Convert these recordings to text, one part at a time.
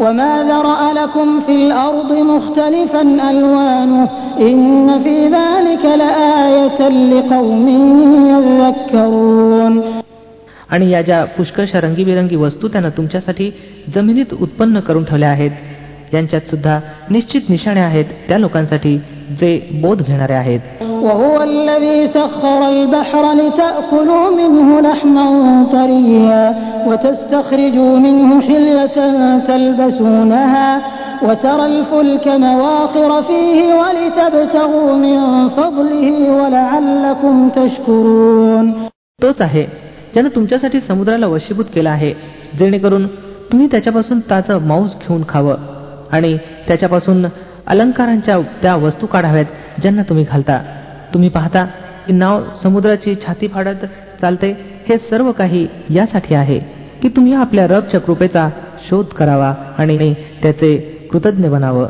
وما ذرأ لكم في الأرض مختلفا ألوانه إن في ذلك لآية لقوم يذكرون आणि या ज्या पुष्कळशा रंगीबेरंगी वस्तू त्यानं तुमच्यासाठी जमिनीत उत्पन्न करून ठेवल्या आहेत यांच्यात सुद्धा निश्चित निशाणे आहेत त्या लोकांसाठी जे बोध घेणारे आहेत وهو الذي سخر البحر لتأكلوا منه لحما طريا وتستخرجوا منه حلية تلبسونها وترى الفلك مواخر فيه ولتبتغوا من فضله ولعلكم تشكرون तोच आहे ज्यानं तुमच्यासाठी समुद्राला वशीभूत केला आहे जेणेकरून तुम्ही त्याच्यापासून ताचं मांस घेऊन खावं आणि त्याच्यापासून अलंकारांच्या त्या वस्तू काढाव्यात ज्यांना तुम्ही घालता तुम्ही पाहता की नाव समुद्राची छाती फाडत चालते हे सर्व काही यासाठी आहे की तुम्ही आपल्या रबच्या कृपेचा शोध करावा आणि त्याचे कृतज्ञ बनावं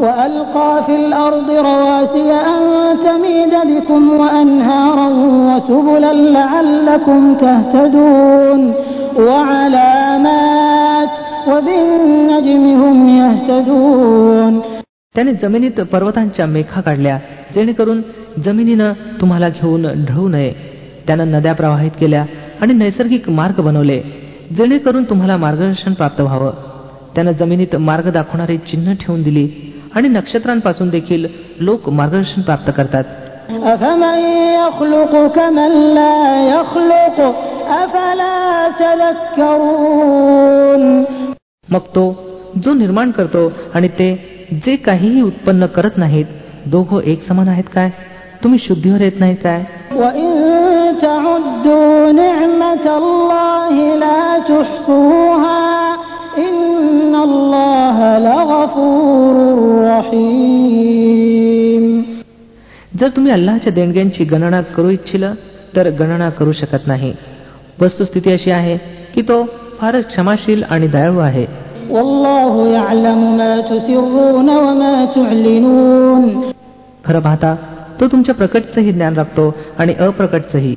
وألقى في الأرض رواسي أن تميد بكم وأنهارا وسبلا لعلكم تهتدون وعلامات وبالنجم هم يهتدون त्याने जमिनीत पर्वतांच्या मेखा काढल्या जेणेकरून जमिनीनं तुम्हाला घेऊन ढळू नये. त्यानं नद्या प्रवाहित केल्या आणि नैसर्गिक मार्ग बनवले जेणेकरून तुम्हाला मार्गदर्शन प्राप्त व्हावं. त्यानं जमिनीत मार्ग दाखवणारी चिन्ह ठेवून दिली आणि नक्षत्रांपासून देखील लोक मार्गदर्शन प्राप्त करतात. मग तो जो निर्माण करतो आणि ते जे काहीही उत्पन्न करत नाहीत दोघं एक समान आहेत काय? तुम्ही शुद्धीवर येत नाही काय? जर तुम्ही अल्लाच्या देणग्यांची गणना करू इच्छिल तर गणना करू शकत नाही. वस्तुस्थिती अशी आहे की तो फारच क्षमाशील आणि दयाळू आहे. والله يعلم ما تسرون وما تعلنون खरं पाहता तो तुमच्या प्रकटचंही ज्ञान राखतो आणि अप्रकटचंही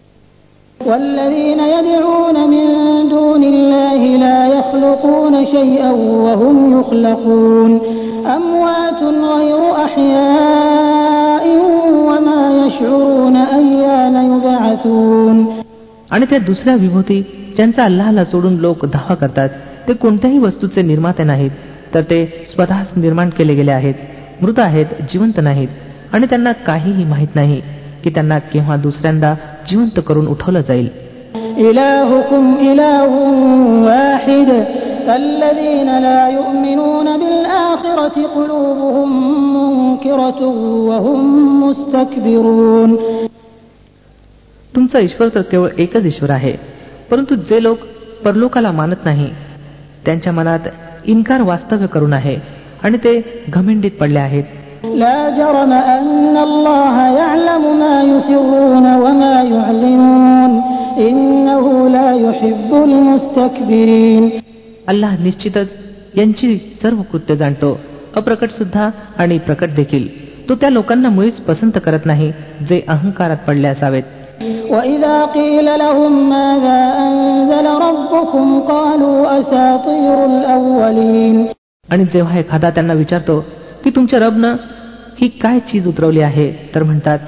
والذين يدعون من دون الله لا يخلقون شيئا وهم يخلقون أموات غير أحياء وما يشعرون أيان يبعثون आणि त्या दुसऱ्या विभूती ज्यांचा अल्लाहला सोडून लोक धावा करतात ते कोणत्याही वस्तूचे निर्माते नाहीत तर ते स्वतःच निर्माण केले गेले आहेत मृत आहेत जिवंत नाहीत. आणि त्यांना काहीही माहीत नाही की त्यांना केव्हा दुसऱ्यांदा जिवंत करून उठवलं जाईल. तुमचा ईश्वर तर केवळ एकच ईश्वर आहे परंतु जे लोक परलोकाला मानत नाही त्यांच्या मनात इन्कार वास्तव्य करून आहे आणि ते घमिंडीत पडले आहेत. अल्लाह निश्चितच यांची सर्व कृत्य जाणतो अप्रकट सुद्धा आणि प्रकट देखील. तो त्या लोकांना मुळीच पसंत करत नाही जे अहंकारात पडले असावेत. وإذا قيل لهم ماذا أنزل ربكم قالوا أساطير الأولين आणि जेव्हा एखादा त्यांना विचारतो की तुमच्या रबनं ही काय चीज उतरवली आहे तर म्हणतात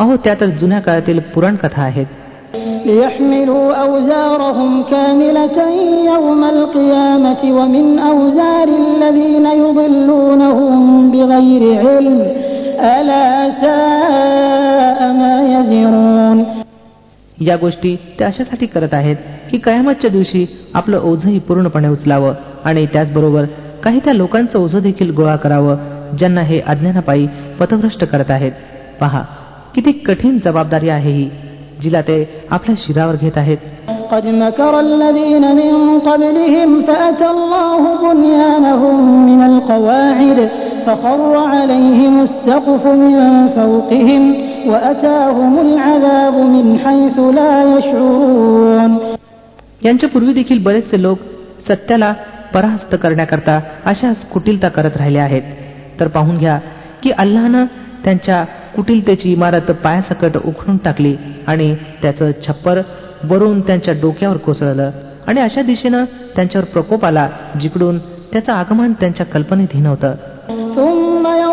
अहो त्या तर जुन्या काळातील पुराण कथा आहेत ليحملوا أوزارهم كاملة يوم القيامة ومن أوزار الذين يضلونهم بغير علم ألا ساء ما يزرون या गोष्टी ते अशासाठी करत आहेत की कयामतच्या दिवशी आपलं ओझंही पूर्णपणे उचलावं आणि त्याचबरोबर काही त्या लोकांचं ओझं देखील गोळा करावं ज्यांना हे अज्ञानापायी पथभ्रष्ट करत आहेत पहा किती कठीण जबाबदारी आहे ही जिला ते आपल्या शिरावर घेत आहेत قد مكر الذين من قبلهم فأتى الله بنيانهم من القواعد فخر عليهم السقف من فوقهم यांच्या पूर्वी देखील बरेचसे लोक सत्याला पराहस्त करण्याकरता अशाच कुटिलता करत राहिले आहेत. तर पाहून घ्या की अल्लानं त्यांच्या कुटिलतेची इमारत पायासकट उखडून टाकली आणि त्याचं छप्पर वरून त्यांच्या डोक्यावर कोसळलं आणि अशा दिशेनं त्यांच्यावर प्रकोप आला जिकडून त्याचं आगमन त्यांच्या कल्पनेतही नव्हतं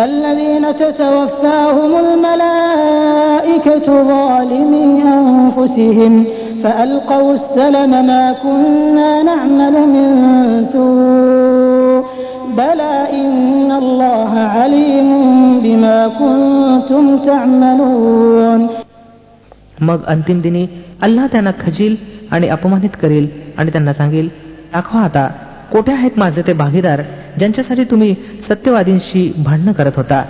الذين تتوفاهم الملائكة ظالمي أنفسهم فألقوا السلم ما كنا نعمل من سوء بلى إن الله عليم بما كنتم تعملون मग अंतिम दिनी अल्लाह त्यांना खजील आणि अपमानित करेल आणि त्यांना सांगेल दाखवा आता कोठे आहेत माझे ते भागीदार ज्यांच्यासाठी तुम्ही सत्यवादींशी भांडणं करत होता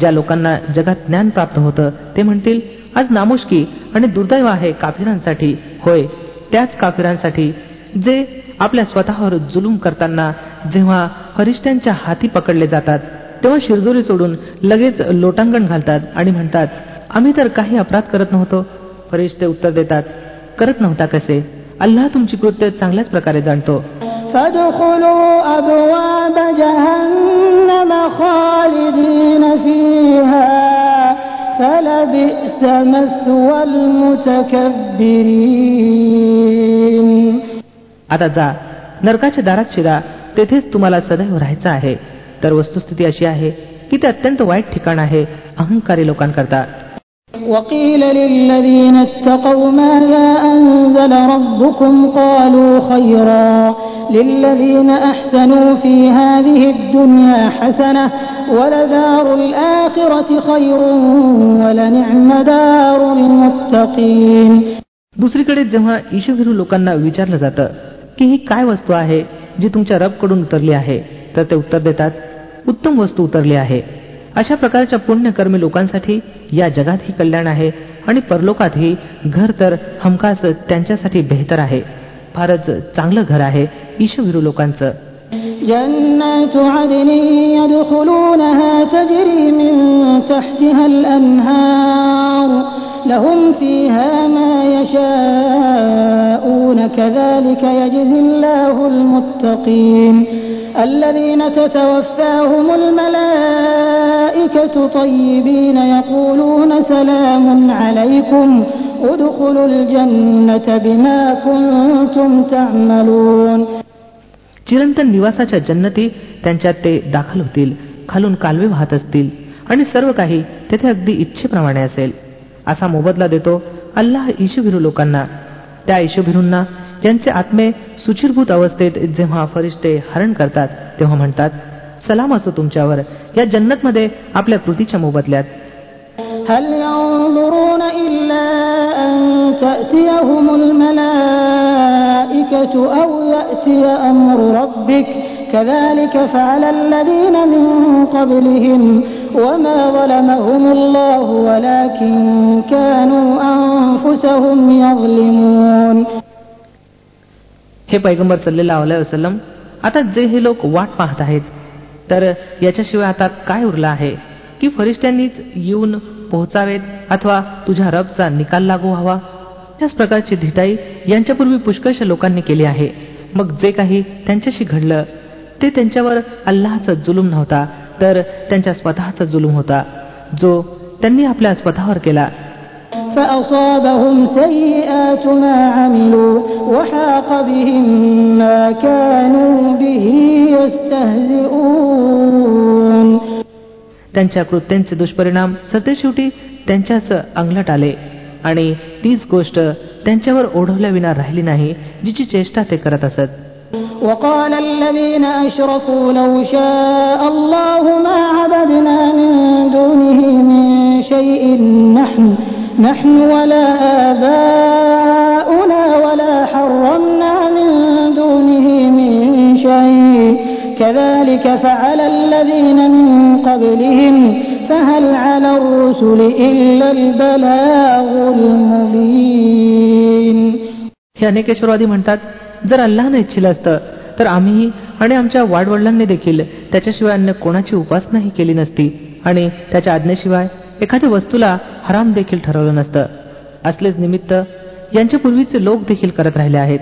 ज्या लोकांना जगात ज्ञान प्राप्त होतं ते म्हणतील आज नामुष्की आणि दुर्दैव आहे काफिरांसाठी. होय त्याच काफिरांसाठी जे आपल्या स्वतःवर जुलूम करताना जेव्हा फरिश्त्यांच्या हाती पकडले जातात तेव्हा शिरजोरी सोडून लगेच लोटांगण घालतात आणि म्हणतात आम्ही तर काही अपराध करत नव्हतो. फरिश्ते उत्तर देतात करत नव्हता कसे? अल्लाह तुमची कृत्य चांगल्याच प्रकारे जाणतो. فادخلوا أبواب جهنم خالدين فيها فلبئس مثوى المتكبرين आता जा नरकाच्या दारात शिरा तेथेच तुम्हाला सदैव राहायचं आहे तर वस्तुस्थिती अशी आहे की ते अत्यंत वाईट ठिकाण आहे अहंकारी लोकांकरता وقيل للذين اتقوا ماذا أنزل ربكم قالوا خيرا للذين أحسنوا في هذه الدنيا حسنة ولدار الآخرة خير ولنعم دار المتقين दुसरीकडे जेव्हा ईशभिरू लोकांना विचारलं जातं की ही काय वस्तू आहे जी तुमच्या रबकडून उतरली आहे तर ते उत्तर देतात उत्तम वस्तू उतरली आहे अशा प्रकारच्या पुण्यकर्मी लोकांसाठी या जगातही कल्याण आहे आणि परलोकातही घर तर हमखास त्यांच्यासाठी बेहतर आहे फारच चांगलं घर आहे ईशभिरू लोकांचं جنات عدن يدخلونها تجري من تحتها الأنهار لهم فيها ما يشاءون كذلك يجزي الله المتقين الذين تتوفاهم الملائكة طيبين يقولون سلام عليكم चिरंतन निवासाच्या जन्नती त्यांच्यात ते दाखल होतील खालून कालवे वाहत असतील आणि सर्व काही तेथे अगदी इच्छेप्रमाणे असेल. असा मोबदला देतो अल्लाह ईशुभिरू लोकांना. त्या ईशुभिरूंना ज्यांचे आत्मे सुचिरभूत अवस्थेत जेव्हा फरिश्ते हरण करतात तेव्हा म्हणतात सलाम असो तुमच्यावर या जन्नत मध्ये आपल्या कृतीच्या मोबदल्यात. تأتيهم الملائكة أو يأتي أمر ربك كذلك فعل الذين من قبلهم وما ظلمهم الله ولكن كانوا أنفسهم يظلمون हे पैगंबर सल्लेला वसलम आता जे हे लोक वाट पाहत आहेत तर याच्याशिवाय आता काय उरलं आहे की फरिश्त्यांनीच येऊन पोहोचावेत अथवा तुझ्या रबचा निकाल लागू व्हावा त्याच प्रकारची धिटाई यांच्यापूर्वी पुष्कळशा लोकांनी केली आहे मग जे काही त्यांच्याशी घडलं ते त्यांच्यावर अल्लाहचा जुलूम नव्हता तर त्यांच्या स्वतःचा जुलूम होता जो त्यांनी आपल्या स्वतःवर केला فأصابهم سيئات ما عملوا وحاق بهم ما كانوا به يستهزئون त्यांच्या कृत्यांचे दुष्परिणाम सतेशेवटी त्यांच्याच अंगलट आले आणि तीच गोष्ट त्यांच्यावर ओढवल्याविना राहिली नाही जिची चेष्टा ते करत असत وقال الذين أشركوا لو شاء الله ما عبدنا من دونه من شيء نحن نحن ولا آباؤنا ولا حرمنا من دونه من شيء كذلك فعل الذين من قبلهم فهل على الرسل إلا البلاغ المبين हे अनेकेश्वरवादी म्हणतात जर अल्लानं इच्छिलं असतं तर आम्हीही आणि आमच्या वाडवडिलांनी देखील त्याच्याशिवाय अन्य कोणाची उपासनाही केली नसती आणि त्याच्या आज्ञेशिवाय एखाद्या वस्तूला हराम देखील ठरवलं नसतं असलेच निमित्त यांच्या पूर्वीचे लोक देखील करत राहिले आहेत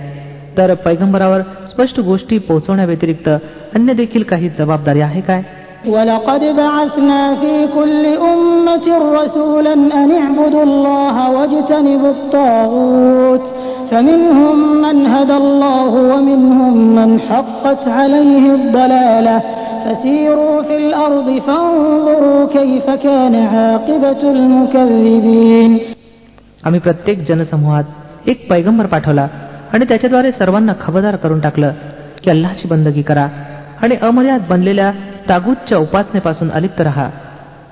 तर पैगंबरावर स्पष्ट गोष्टी पोहोचवण्याव्यतिरिक्त अन्य देखील काही जबाबदारी आहे काय ولقد بعثنا في كل أمة رسولا أن اعبدوا الله واجتنبوا الطاغوت فمنهم من هدى الله ومنهم من حقت عليه الضلالة فسيروا في الأرض فانظروا كيف كان عاقبة المكذبين आम्ही प्रत्येक जनसमूहात एक पैगंबर पाठवला आणि त्याच्याद्वारे सर्वांना खबरदार करून टाकलं की अल्लाची बंदगी करा आणि अमर्याद बनलेल्या तागूतच्या उपासनेपासून अलिप्त राहा.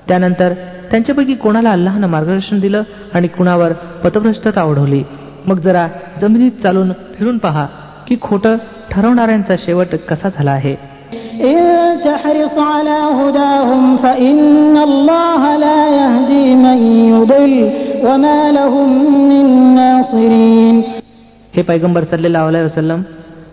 त्यानंतर त्यांच्यापैकी कोणाला अल्लाहनं मार्गदर्शन दिलं आणि कुणावर पथभ्रष्टता ओढवली? मग जरा जमिनीत चालून फिरून पहा की खोटं ठरवणाऱ्यांचा शेवट कसा झाला आहे? हे पैगंबर सल्लेला वसलम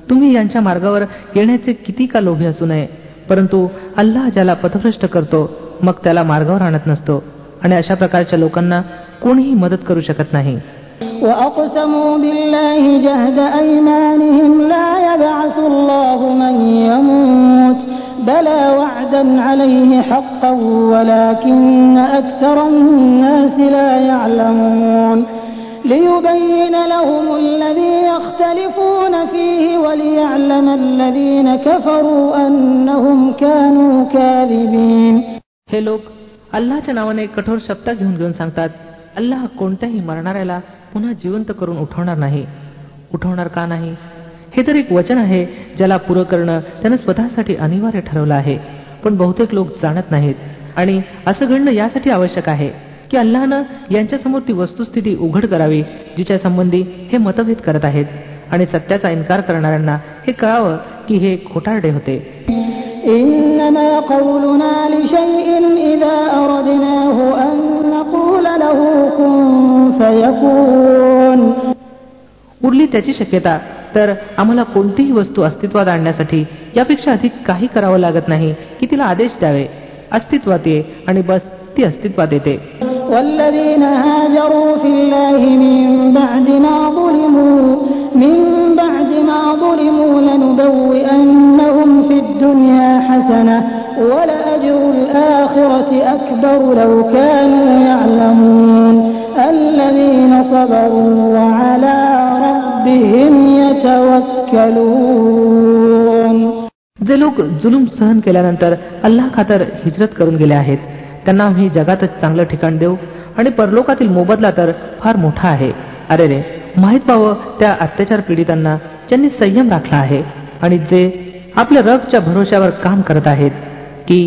तुम्ही यांच्या मार्गावर येण्याचे किती का लोभी असू नये? परंतु अल्लाह ज्याला पथभ्रष्ट करतो मग त्याला मार्गावर आणत नसतो आणि अशा प्रकारच्या लोकांना कोणीही मदत करू शकत नाही وأقسموا بالله جهد أيمانهم لا يبعث الله من يموت بلى وعدا عليه حقا ولكن أكثر الناس لا يعلمون ليبين لهم الذي يختلفون فيه وليعلم الذين كفروا أنهم كانوا كاذبين हे लोक अल्लाच्या नावाने कठोर शब्द घेऊन घेऊन सांगतात अल्लाह कोणत्याही मरणाऱ्याला पुन्हा जिवंत करून उठवणार नाही उठवणार का नाही हे तर एक वचन आहे ज्याला पुरं करणं त्यानं स्वतःसाठी अनिवार्य ठरवलं आहे पण बहुतेक लोक जाणत नाहीत आणि असं घडणं यासाठी आवश्यक आहे की अल्लानं यांच्यासमोर ती वस्तुस्थिती उघड करावी जिच्या संबंधी हे मतभेद करत आहेत. आणि सत्याचा इन्कार करणाऱ्यांना हे कळावं की हे खोटारडे होते. उरली त्याची शक्यता तर आम्हाला कोणतीही वस्तू अस्तित्वात आणण्यासाठी यापेक्षा अधिक काही करावं लागत नाही की तिला आदेश द्यावे. अस्तित्वात ये आणि बस ती अस्तित्वात येते. والذين هاجروا في الله من بعد ما ظلموا من بعد ما ظلموا لنبوئنهم في الدنيا حسنة ولأجر الآخرة أكبر لو كانوا يعلمون الذين صبروا وعلى ربهم يتوكلون जे लोक जुलूम सहन केल्यानंतर अल्लाह खातर हिजरत करून गेले आहेत त्यांना आम्ही जगातच चांगलं ठिकाण देऊ आणि परलोकातील मोबदला तर फार मोठा आहे. अरे रे माहीत व्हावं त्या अत्याचार पीडितांना ज्यांनी संयम राखला आहे आणि जे आपल्या रगच्या भरोश्यावर काम करत आहेत की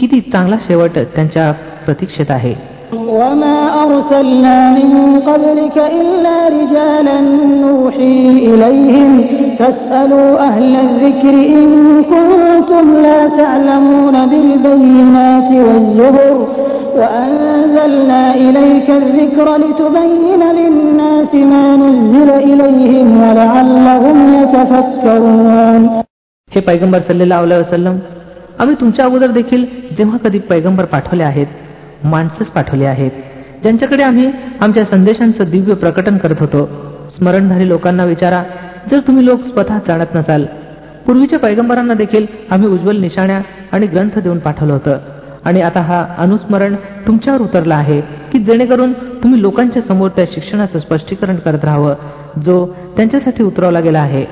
किती चांगला शेवट त्यांच्या प्रतीक्षेत आहे. وما أرسلنا من قبلك إلا رجالا نوحي إليهم فاسألوا أهل الذكر إن كنتم لا تعلمون بالبينات والزبر وأنزلنا إليك الذكر لتبين للناس ما نزل إليهم ولعلهم يتفكرون हे पैगंबर सल्लेला वसलम आम्ही तुमच्या अगोदर देखील जेव्हा कधी पैगंबर पाठवले आहेत माणसंच पाठवली आहेत. ज्यांच्याकडे आम्ही आमच्या संदेशांचं दिव्य प्रकटन करत होतो. स्मरणधारी लोकांना विचारा जर तुम्ही लोक स्वतः जाणत नसाल. पूर्वीच्या पैगंबरांना देखील आम्ही उज्ज्वल निशाण्या आणि ग्रंथ देऊन पाठवलं होतं. आणि आता हा अनुस्मरण तुमच्यावर उतरला आहे की जेणेकरून तुम्ही लोकांच्या समोर त्या शिक्षणाचं स्पष्टीकरण करत राहावं जो त्यांच्यासाठी उतरवला गेला आहे.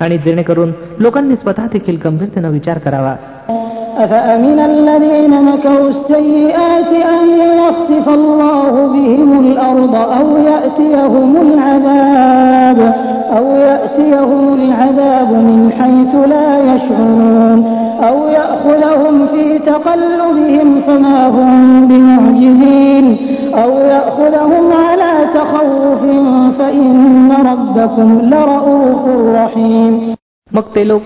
आणि जेणेकरून लोकांनी स्वतः देखील गंभीरतेनं विचार करावा. أفأمن الذين مكروا السيئات أن يخسف الله بهم الأرض أو يأتيهم العذاب أو يأتيهم العذاب من حيث لا يشعرون أو يأخذهم في تقلبهم فما هم بمعجزين أو يأخذهم على تخوف فإن ربكم لرؤوف رحيم मग ते लोक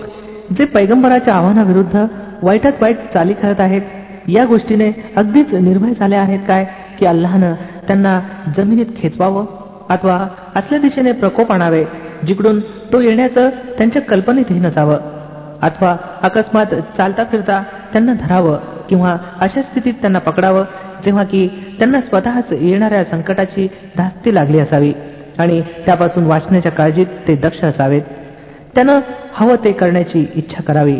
जे पैगंबराच्या आव्हानाविरुद्ध वाईटात वाईट चाली करत आहेत. या गोष्टीने अगदीच निर्भय झाले आहेत काय? की अल्लानं त्यांना जमिनीत खेचवावं अथवा असल्या दिशेने प्रकोप आणावे जिकडून तो येण्याचं त्यांच्या कल्पनेतही नसावं. अथवा अकस्मात चालता फिरता त्यांना धरावं किंवा अशा स्थितीत त्यांना पकडावं जेव्हा की त्यांना स्वतःच येणाऱ्या संकटाची धास्ती लागली असावी आणि त्यापासून वाचण्याच्या काळजीत ते दक्ष असावेत. त्यानं हवं ते करण्याची इच्छा करावी.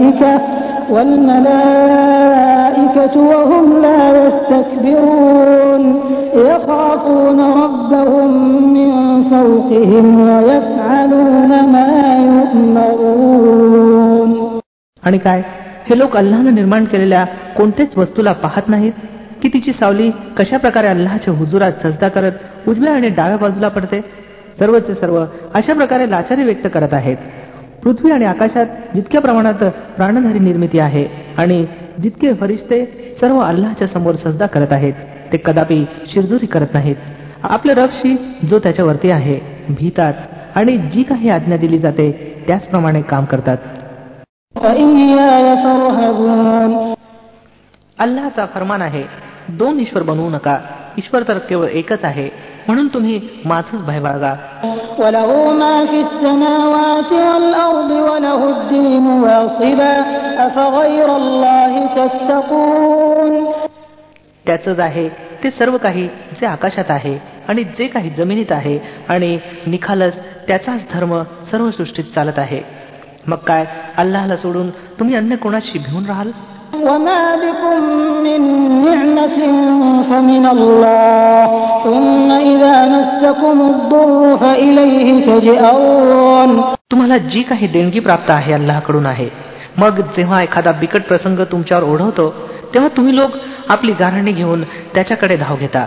والملائكة والملائكة وهم لا يستكبرون يخافون ربهم من فوقهم ويفعلون ما يؤمرون आणि काय हे लोक अल्लानं निर्माण केलेल्या कोणत्याच वस्तूला पाहत नाहीत की तिची सावली कशा प्रकारे अल्लाच्या हुजुरात सजदा करत उजव्या आणि डाव्या बाजूला पडते सर्वचे सर्व अशा प्रकारे लाचारी व्यक्त करत आहेत पृथ्वी आणि आकाशात जितक्या प्रमाणात प्राणधारी निर्मिती आहे आणि जितके फरिश्ते सर्व अल्लाच्या समोर सजदा करत आहेत ते कदापि शिरजुरी करत नाहीत. आपल्या रबशी जो त्याच्यावरती आहे भीतात आणि जी काही आज्ञा दिली जाते त्याचप्रमाणे काम करतात. अल्लाचा फरमान आहे दोन ईश्वर बनवू नका. ईश्वर तर केवळ एकच आहे. म्हणून तुम्ही माझच भय बाळगा. त्याचंच आहे ते सर्व काही जे आकाशात आहे आणि जे काही जमिनीत आहे आणि निखालस त्याचाच धर्म सर्व सृष्टीत चालत आहे. मग काय अल्लाहला सोडून तुम्ही अन्य कोणाशी भिवून राहाल? وما بكم من نعمة فمن الله ثم إذا مسكم الضر فإليه تجأرون तुम्हाला जी काही देणगी प्राप्त आहे अल्लाहकडून आहे मग जेव्हा एखादा बिकट प्रसंग तुमच्यावर ओढवतो तेव्हा तुम्ही लोक आपली गारणी घेऊन त्याच्याकडे धाव घेता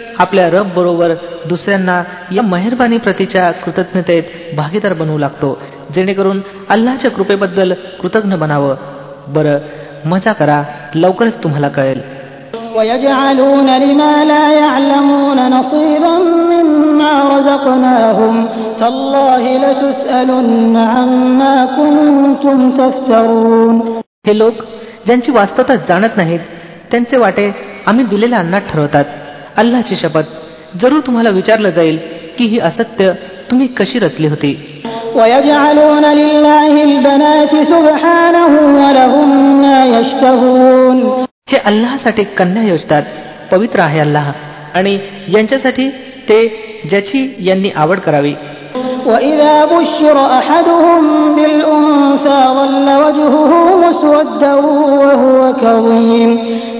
आपल्या रबबरोबर दुसऱ्यांना या मेहरबानी प्रतीच्या कृतज्ञतेत भागीदार बनवू लागतो. जेणेकरून अल्लाच्या कृपेबद्दल कृतज्ञ बनावं. बर मजा करा. लवकरच तुम्हाला कळेल. हे लोक ज्यांची वास्तवता जाणत नाहीत त्यांचे वाटे आम्ही दिलेल्या अन्नात ठरवतात. अल्लाची शपथ. जरूर तुम्हाला विचारलं जाईल की ही असत्य तुम्ही कशी रचली होती? हे अल्लासाठी कन्या योजतात पवित्र आहे अल्लाह. आणि यांच्यासाठी ते ज्याची यांनी आवड करावी. وإذا بشر أحدهم بالأنثى ظل وجهه مسودا وهو كظيم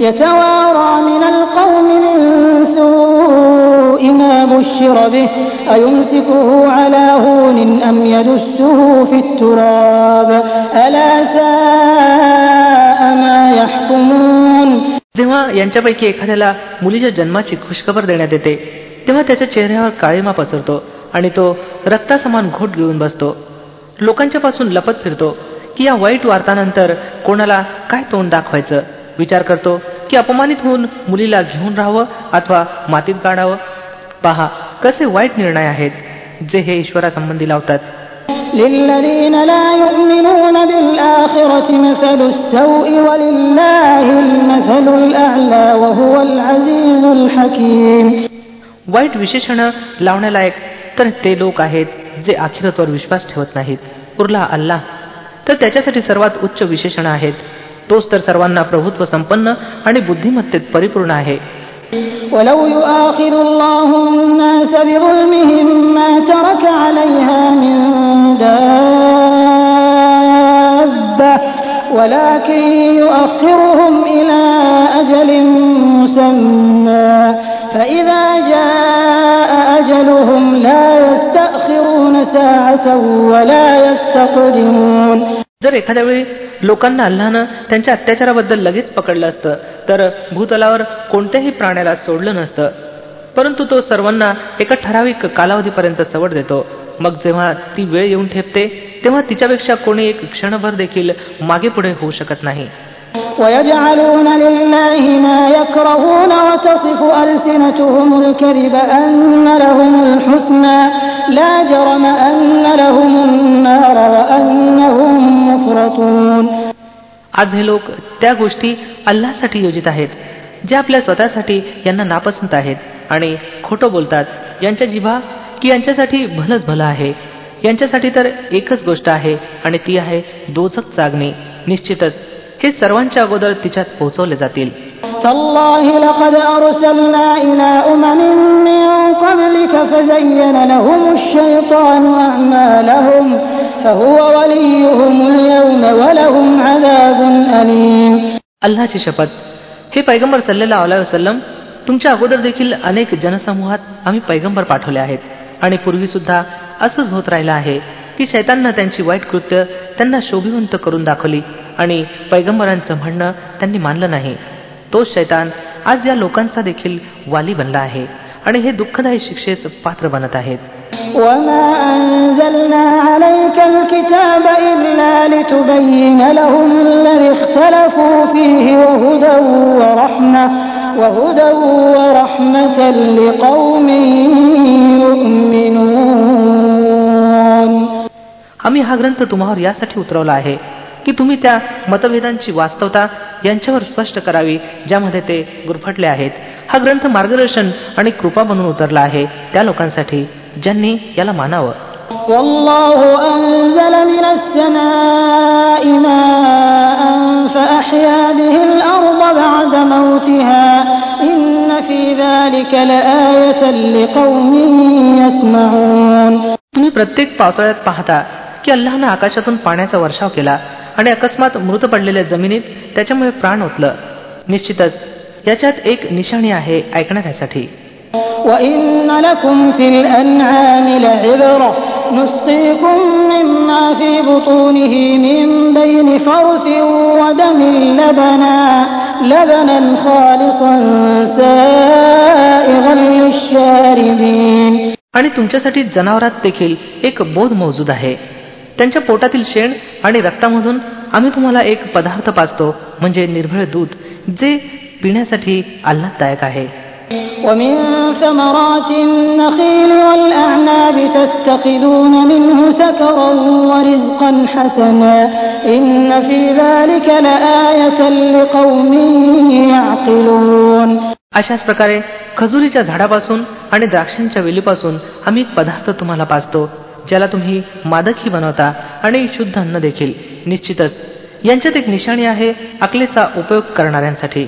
يتوارى من القوم من سوء ما بشر به أيمسكه على هون أم يدسه في التراب ألا ساء ما يحكمون जेव्हा यांच्यापैकी एखाद्याला मुलीच्या जन्माची खुशखबर देण्यात येते तेव्हा त्याच्या चेहऱ्यावर काळीमा पसरतो आणि तो रक्तासमान घोट घेऊन बसतो. लोकांच्या पासून लपत फिरतो की या वाईट वार्तानंतर कोणाला काय तोंड दाखवायचं? विचार करतो की अपमानित होऊन मुलीला घेऊन राहावं अथवा मातीत काढावं पहा कसे वाईट निर्णय आहेत जे हे ईश्वरासंबंधी लावतात. वाईट विशेषण लावण्यालायक तर ते लोक आहेत जे आखिरतवर विश्वास ठेवत नाहीत उरला अल्लाह तर त्याच्यासाठी सर्वात उच्च विशेषण आहेत तोच तर सर्वांना प्रभुत्व संपन्न आणि बुद्धिमत्तेत परिपूर्ण आहे ولو يؤاخذ الله الناس بظلمهم ما ترك عليها من دابة ولكن يؤخرهم إلى أجل مسمى فإذا جاء أجلهم لا يستأخرون ساعة ولا يستقدمون जर एखाद्या वेळी लोकांना अल्लानं त्यांच्या अत्याचाराबद्दल लगेच पकडलं असतं तर भूतलावर कोणत्याही प्राण्याला सोडलं नसतं परंतु तो सर्वांना एका ठराविक कालावधीपर्यंत सवड देतो मग जेव्हा ती वेळ येऊन ठेपते तेव्हा तिच्यापेक्षा कोणी एक क्षणभर देखील मागे पुढे होऊ शकत नाही ويجعلون لله ما يكرهون وتصف ألسنتهم الكذب أن لهم الحسنى لا جرم أن لهم النار وأنهم مفرطون आज हे लोक त्या गोष्टी अल्लासाठी योजित आहेत ज्या आपल्या स्वतःसाठी यांना नापसंत आहेत आणि खोटं बोलतात यांच्या जिभा की यांच्यासाठी भलंच भलं आहे यांच्यासाठी तर एकच गोष्ट आहे आणि ती आहे दोजक चागणे निश्चितच हे सर्वांच्या अगोदर तिच्यात पोहोचवले जातील تالله لقد أرسلنا إلى أمم من قبلك فزين لهم الشيطان أعمالهم فهو وليهم اليوم ولهم عذاب أليم अल्लाची शपथ हे पैगंबर सल्लेला अलाय वसलम तुमच्या अगोदर देखील अनेक जनसमूहात आम्ही पैगंबर पाठवले आहेत आणि पूर्वी सुद्धा असंच होत राहिलं आहे की शैतांना त्यांची वाईट कृत्य त्यांना शोभिवंत करून दाखवली आणि पैगंबरांचं म्हणणं त्यांनी मानलं नाही. तो शैतान आज या लोकांचा देखील वाली बनला आहे आणि हे दुःखदायी शिक्षेच पात्र बनत आहेत. आम्ही हा ग्रंथ तुम्हावर यासाठी उतरवला आहे. की तुम्ही त्या मतभेदांची वास्तवता यांच्यावर स्पष्ट करावी ज्यामध्ये ते गुरफटले आहेत. हा ग्रंथ मार्गदर्शन आणि कृपा बनून उतरला आहे. त्या लोकांसाठी ज्यांनी याला मानावं. तुम्ही प्रत्येक पावसाळ्यात पाहता की अल्लाहने आकाशातून पाण्याचा वर्षाव केला. आणि अकस्मात मृत पडलेल्या जमिनीत त्याच्यामुळे प्राण ओतलं निश्चितच याच्यात एक निशाणी आहे ऐकण्यासाठी وإن لكم في الأنعام لعبرة نسقيكم مما في بطونه من بين فرث ودم لبنا لبنا خالصا سائغا للشاربين आणि तुमच्यासाठी जनावरात देखील एक बोध मौजूद आहे त्यांच्या पोटातील शेण आणि रक्तामधून आम्ही तुम्हाला एक पदार्थ पाचतो म्हणजे निर्भळ दूध जे पिण्यासाठी आल्हाददायक आहे ومن ثمرات النخيل والأعناب تتخذون منه سكرا ورزقا حسنا إن في ذلك لآية لقوم يعقلون अशाच प्रकारे खजुरीच्या झाडापासून आणि द्राक्षांच्या वेलीपासून आम्ही एक पदार्थ तुम्हाला पाचतो ज्याला तुम्ही मादकही बनवता आणि शुद्ध अन्न देखील. निश्चितच यांच्यात एक निशाणी आहे अकलेचा उपयोग करणाऱ्यांसाठी.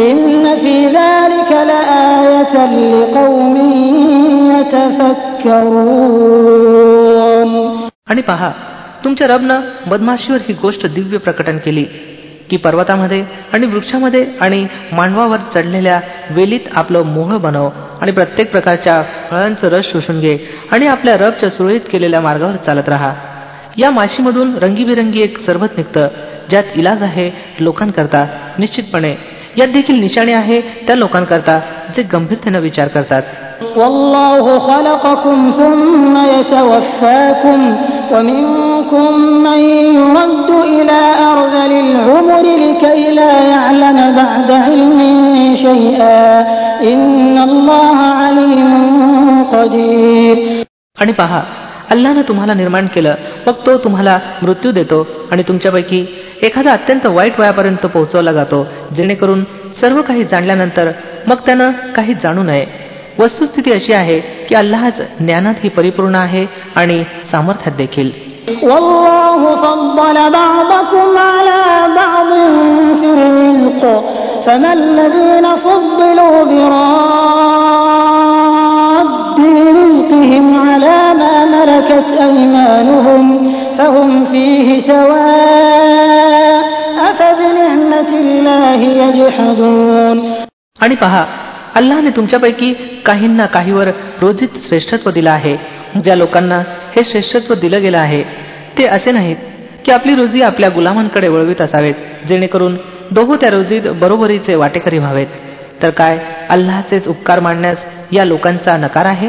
إن في ذلك لآية لقوم يتفكرون आणि पहा तुमच्या रबनं बदमाशीवर ही गोष्ट दिव्य प्रकटन केली की पर्वतामध्ये आणि वृक्षामध्ये आणि मांडवावर चढलेल्या वेलीत आपलं मोह बनव आणि प्रत्येक प्रकारच्या फळांचं रस शोषून घे आणि आपल्या रबच्या सुरळीत केलेल्या मार्गावर चालत राहा या माशीमधून रंगीबिरंगी एक सरबत निघतं ज्यात इलाज आहे लोकांकरता निश्चितपणे यात देखील निशाणी आहे त्या लोकांकरता जे गंभीरतेनं विचार करतात. आणि पहा अल्लानं तुम्हाला निर्माण केलं मग तो तुम्हाला मृत्यू देतो आणि तुमच्यापैकी एखादा अत्यंत वाईट वयापर्यंत पोहोचवला जातो जेणेकरून सर्व काही जाणल्यानंतर मग त्यानं काही जाणू नये वस्तुस्थिती अशी आहे की अल्लाहच ज्ञानातही परिपूर्ण आहे आणि सामर्थ्यात देखील والله فضل بعضكم على بعض في الرزق فما الذين فضلوا براد رزقهم على ما ملكت أيمانهم فهم فيه سواء أفبنعمة الله يجحدون आणि पहा अल्लाने तुमच्यापैकी काहींना काहीवर रोजीत श्रेष्ठत्व दिलं आहे ज्या लोकांना हे श्रेष्ठत्व दिलं गेलं आहे ते असे नाहीत की आपली रोजी आपल्या गुलामांकडे वळवीत असावेत जेणेकरून दोघो त्या रोजीत बरोबरीचे वाटेकरी व्हावेत तर काय अल्लाचेच उपकार मांडण्यास या लोकांचा नकार आहे